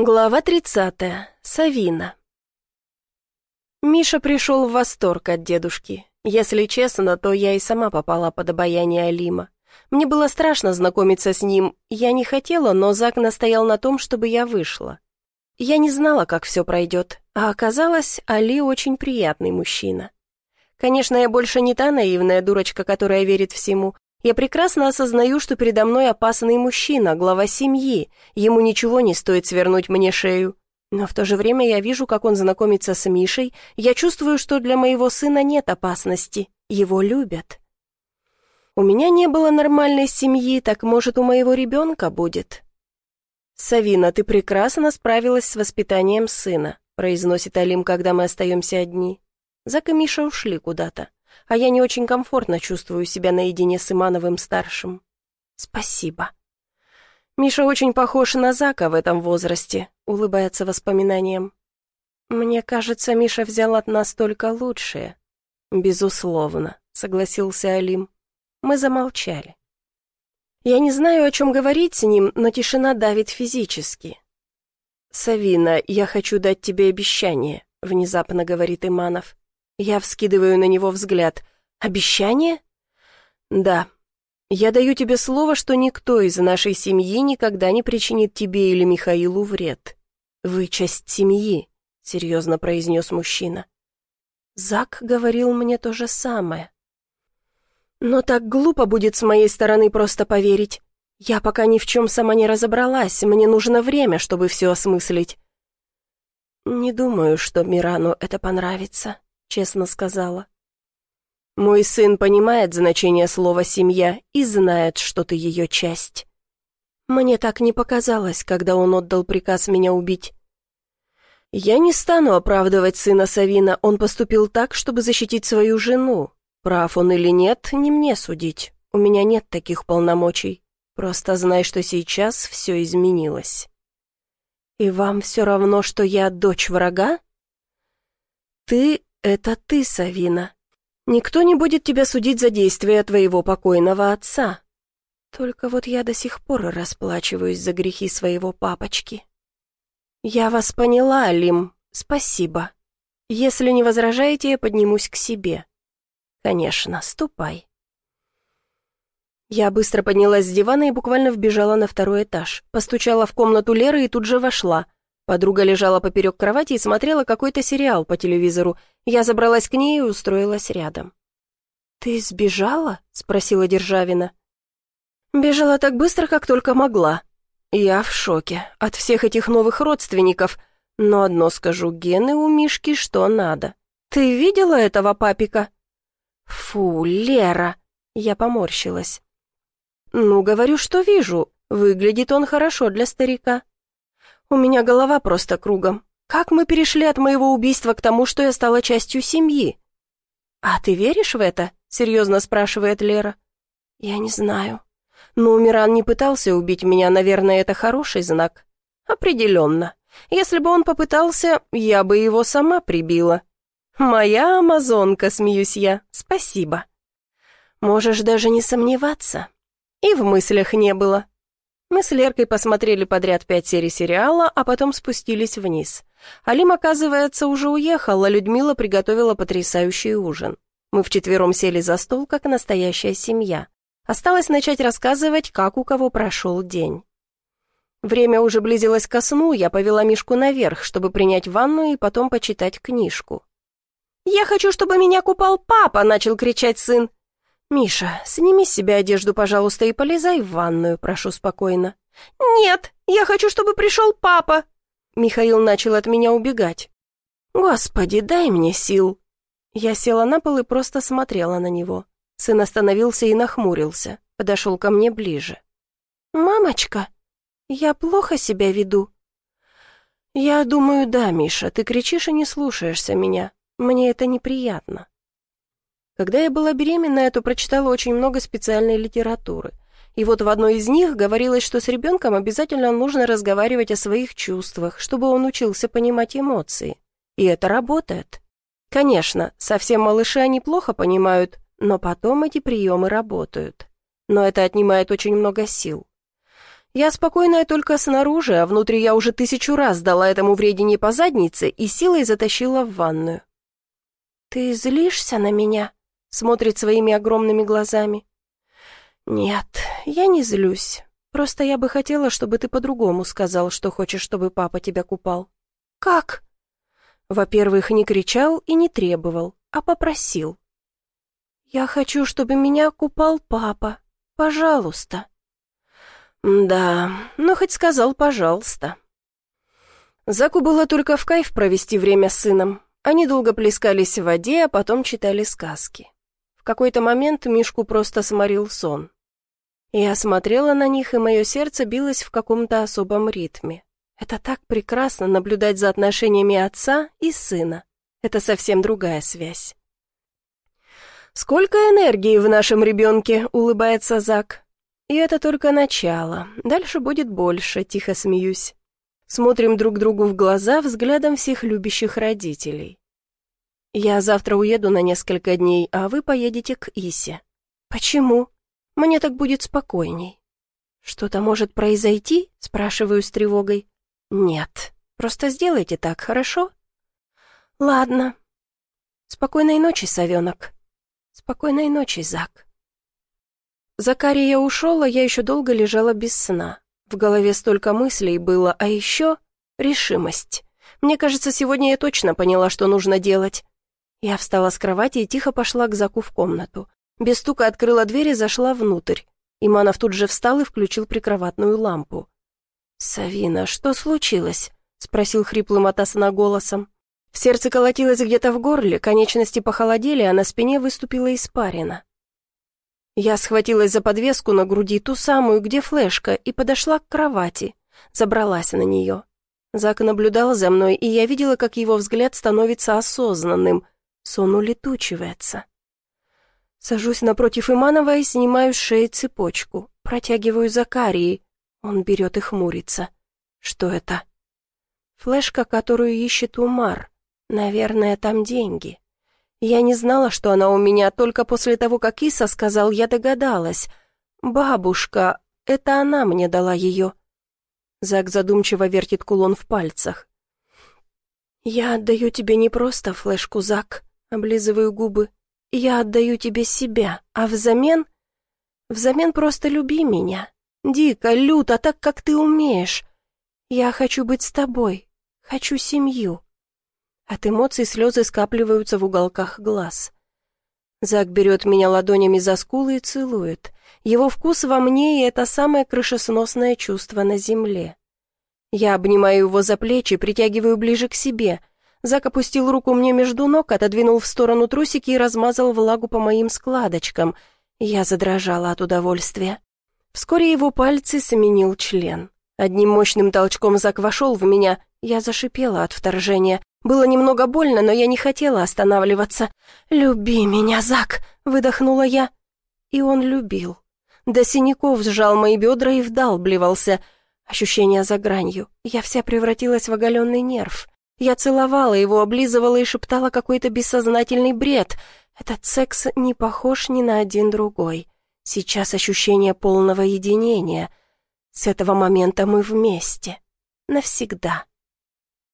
Глава 30. Савина. Миша пришел в восторг от дедушки. Если честно, то я и сама попала под обаяние Алима. Мне было страшно знакомиться с ним. Я не хотела, но Зак настоял на том, чтобы я вышла. Я не знала, как все пройдет, а оказалось, Али очень приятный мужчина. Конечно, я больше не та наивная дурочка, которая верит всему, я прекрасно осознаю, что передо мной опасный мужчина, глава семьи. Ему ничего не стоит свернуть мне шею. Но в то же время я вижу, как он знакомится с Мишей. Я чувствую, что для моего сына нет опасности. Его любят. У меня не было нормальной семьи, так может, у моего ребенка будет. «Савина, ты прекрасно справилась с воспитанием сына», произносит Алим, когда мы остаемся одни. Зак и Миша ушли куда-то а я не очень комфортно чувствую себя наедине с Имановым-старшим. Спасибо. Миша очень похож на Зака в этом возрасте, улыбается воспоминанием. Мне кажется, Миша взял от нас только лучшее. Безусловно, согласился Алим. Мы замолчали. Я не знаю, о чем говорить с ним, но тишина давит физически. «Савина, я хочу дать тебе обещание», — внезапно говорит Иманов. Я вскидываю на него взгляд. «Обещание?» «Да. Я даю тебе слово, что никто из нашей семьи никогда не причинит тебе или Михаилу вред. Вы часть семьи», — серьезно произнес мужчина. Зак говорил мне то же самое. «Но так глупо будет с моей стороны просто поверить. Я пока ни в чем сама не разобралась, мне нужно время, чтобы все осмыслить». «Не думаю, что Мирану это понравится», честно сказала. «Мой сын понимает значение слова «семья» и знает, что ты ее часть. Мне так не показалось, когда он отдал приказ меня убить. Я не стану оправдывать сына Савина, он поступил так, чтобы защитить свою жену. Прав он или нет, не мне судить. У меня нет таких полномочий. Просто знай, что сейчас все изменилось. И вам все равно, что я дочь врага? Ты «Это ты, Савина. Никто не будет тебя судить за действия твоего покойного отца. Только вот я до сих пор расплачиваюсь за грехи своего папочки». «Я вас поняла, Лим. Спасибо. Если не возражаете, я поднимусь к себе». «Конечно, ступай». Я быстро поднялась с дивана и буквально вбежала на второй этаж. Постучала в комнату Леры и тут же вошла – Подруга лежала поперек кровати и смотрела какой-то сериал по телевизору. Я забралась к ней и устроилась рядом. «Ты сбежала?» — спросила Державина. «Бежала так быстро, как только могла. Я в шоке от всех этих новых родственников. Но одно скажу, гены у Мишки что надо. Ты видела этого папика?» «Фу, Лера!» — я поморщилась. «Ну, говорю, что вижу. Выглядит он хорошо для старика». У меня голова просто кругом. Как мы перешли от моего убийства к тому, что я стала частью семьи? А ты веришь в это? Серьезно спрашивает Лера. Я не знаю. Но Миран не пытался убить меня, наверное, это хороший знак. Определенно. Если бы он попытался, я бы его сама прибила. Моя амазонка, смеюсь я. Спасибо. Можешь даже не сомневаться. И в мыслях не было. Мы с Леркой посмотрели подряд пять серий сериала, а потом спустились вниз. Алим, оказывается, уже уехал, а Людмила приготовила потрясающий ужин. Мы вчетвером сели за стол, как настоящая семья. Осталось начать рассказывать, как у кого прошел день. Время уже близилось ко сну, я повела Мишку наверх, чтобы принять ванну и потом почитать книжку. «Я хочу, чтобы меня купал папа!» — начал кричать сын. «Миша, сними с себя одежду, пожалуйста, и полезай в ванную, прошу спокойно». «Нет, я хочу, чтобы пришел папа!» Михаил начал от меня убегать. «Господи, дай мне сил!» Я села на пол и просто смотрела на него. Сын остановился и нахмурился, подошел ко мне ближе. «Мамочка, я плохо себя веду?» «Я думаю, да, Миша, ты кричишь и не слушаешься меня. Мне это неприятно. Когда я была беременная, то прочитала очень много специальной литературы. И вот в одной из них говорилось, что с ребенком обязательно нужно разговаривать о своих чувствах, чтобы он учился понимать эмоции. И это работает. Конечно, совсем малыши они плохо понимают, но потом эти приемы работают. Но это отнимает очень много сил. Я спокойная только снаружи, а внутри я уже тысячу раз дала этому вредине по заднице и силой затащила в ванную. «Ты злишься на меня?» — смотрит своими огромными глазами. «Нет, я не злюсь. Просто я бы хотела, чтобы ты по-другому сказал, что хочешь, чтобы папа тебя купал». «Как?» Во-первых, не кричал и не требовал, а попросил. «Я хочу, чтобы меня купал папа. Пожалуйста». «Да, ну хоть сказал «пожалуйста». Заку было только в кайф провести время с сыном. Они долго плескались в воде, а потом читали сказки. Какой-то момент Мишку просто сморил сон. Я смотрела на них, и мое сердце билось в каком-то особом ритме. Это так прекрасно наблюдать за отношениями отца и сына. Это совсем другая связь. «Сколько энергии в нашем ребенке!» — улыбается Зак. «И это только начало. Дальше будет больше», — тихо смеюсь. Смотрим друг другу в глаза взглядом всех любящих родителей. «Я завтра уеду на несколько дней, а вы поедете к Исе». «Почему? Мне так будет спокойней». «Что-то может произойти?» — спрашиваю с тревогой. «Нет, просто сделайте так, хорошо?» «Ладно. Спокойной ночи, совенок». «Спокойной ночи, Зак». Закария ушел, а я еще долго лежала без сна. В голове столько мыслей было, а еще решимость. Мне кажется, сегодня я точно поняла, что нужно делать. Я встала с кровати и тихо пошла к Заку в комнату. Без стука открыла дверь и зашла внутрь. Иманов тут же встал и включил прикроватную лампу. «Савина, что случилось?» — спросил хриплым от голосом. В сердце колотилось где-то в горле, конечности похолодели, а на спине выступила испарина. Я схватилась за подвеску на груди, ту самую, где флешка, и подошла к кровати. Забралась на нее. Зак наблюдал за мной, и я видела, как его взгляд становится осознанным. Сон улетучивается. Сажусь напротив Иманова и снимаю с шеи цепочку. Протягиваю Закарии. Он берет и хмурится. Что это? Флешка, которую ищет Умар. Наверное, там деньги. Я не знала, что она у меня, только после того, как Иса сказал, я догадалась. «Бабушка, это она мне дала ее». Зак задумчиво вертит кулон в пальцах. «Я отдаю тебе не просто флешку, Зак», — облизываю губы. «Я отдаю тебе себя, а взамен...» «Взамен просто люби меня. Дико, люто, так, как ты умеешь. Я хочу быть с тобой, хочу семью». От эмоций слезы скапливаются в уголках глаз. Зак берет меня ладонями за скулы и целует. Его вкус во мне, и это самое крышесносное чувство на земле. Я обнимаю его за плечи, притягиваю ближе к себе. Зак опустил руку мне между ног, отодвинул в сторону трусики и размазал влагу по моим складочкам. Я задрожала от удовольствия. Вскоре его пальцы сменил член. Одним мощным толчком Зак вошел в меня. Я зашипела от вторжения. Было немного больно, но я не хотела останавливаться. «Люби меня, Зак!» — выдохнула я. И он любил. До синяков сжал мои бедра и вдалбливался. Ощущение за гранью. Я вся превратилась в оголенный нерв. Я целовала его, облизывала и шептала какой-то бессознательный бред. Этот секс не похож ни на один другой. Сейчас ощущение полного единения. С этого момента мы вместе. Навсегда.